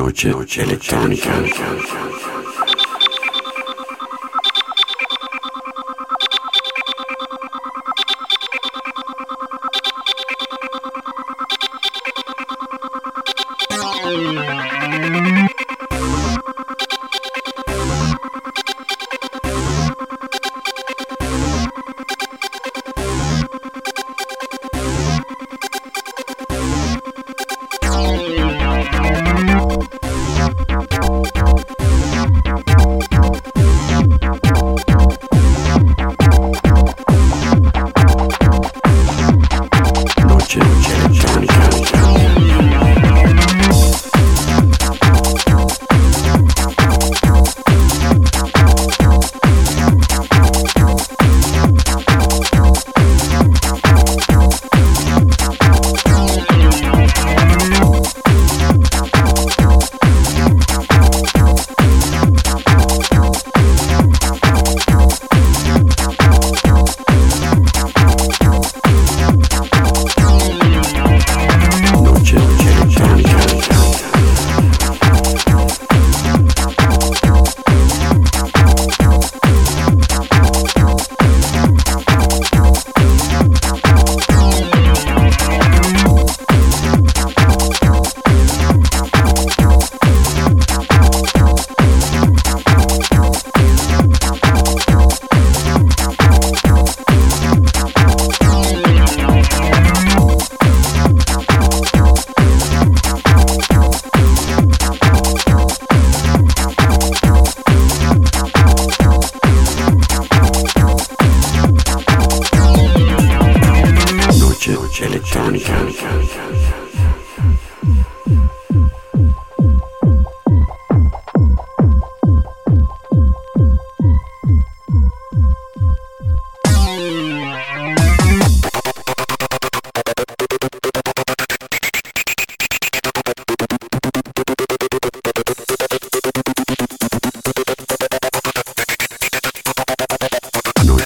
Noche, noche electrónica. Church Electronica.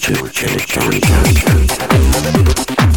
Chili, chili, chili, chili, chili.